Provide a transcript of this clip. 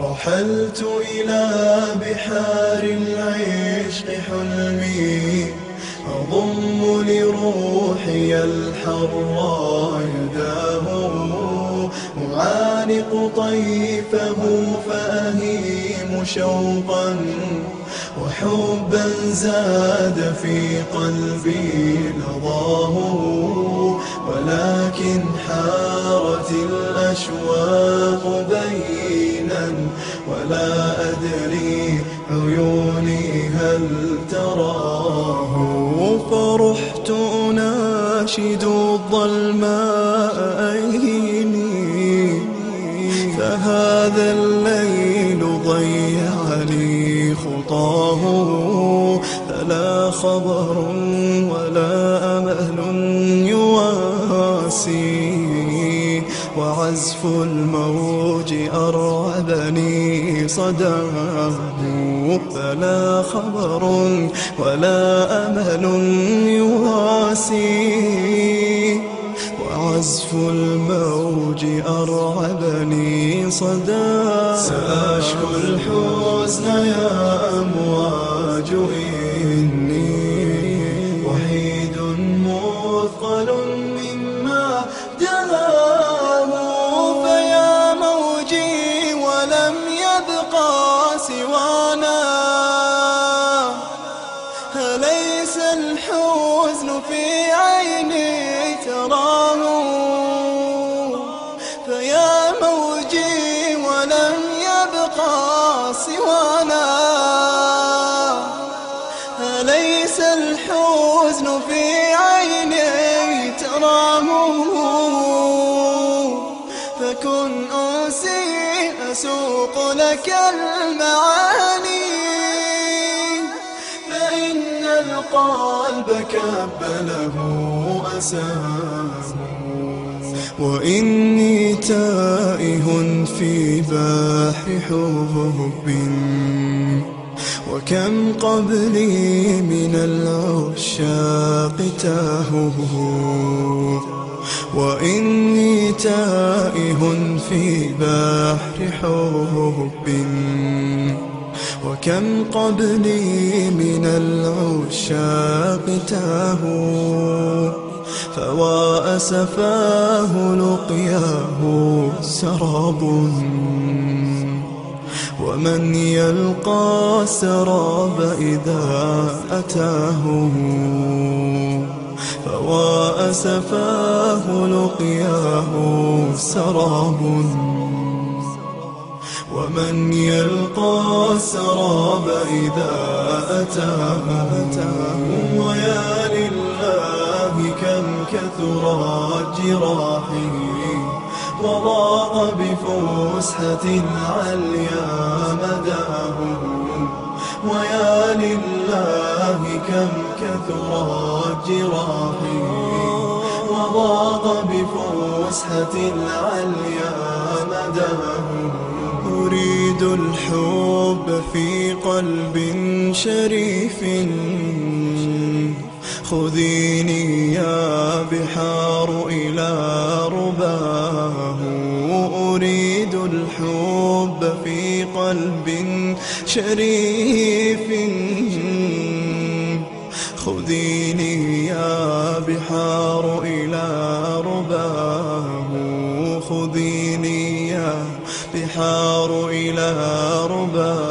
رحلت إلى بحار العشق حلمي. أضم لروحي الحر يداه. أعانق طيفه فأهيم شوقا. وحبا زاد في قلبي لظاه ولكن حارت الأشواق ولا أدري عيوني هل تراه. فرحت أناشد الظلماء أيني فهذا الليل ضيع لي خطاه. فلا خبر ولا أمل يواسي. وعزف الموج أرعبني صداه فلا خبر ولا أمل يواسي. وعزف الموج أرعبني صدى سأشكو الحزن يا أمواج إني وحيد مثقل أليس الحزن في عيني تراه. فيا موجي ولم يبقى سوانا. أليس الحزن في عيني تراه. فكن أنسي أسوق لك المعاني. القلب كبله أساه وإني تائه في بحر حب وكم قبلي من العشاق تاهوا وإني تائه في بحر حب وكم قبلي من العشاق تاهوا فوا أسفاه لقياه سراب. ومن يلقى السراب إذا أتاه. فوا أسفاه لقياه سراب. ومن يلقى السراب إذا أتاه ويا لله كم كثرت جراحي وضاق بفسحة عليا مداه ويا لله كم كثرت جراحي وضاق بفسحة عليا مداه أريد الحب في قلب شريف. خذيني يا بحار إلى رباه. أريد الحب في قلب شريف. خذيني يا بحار إلى رباه. بحار إلى رباه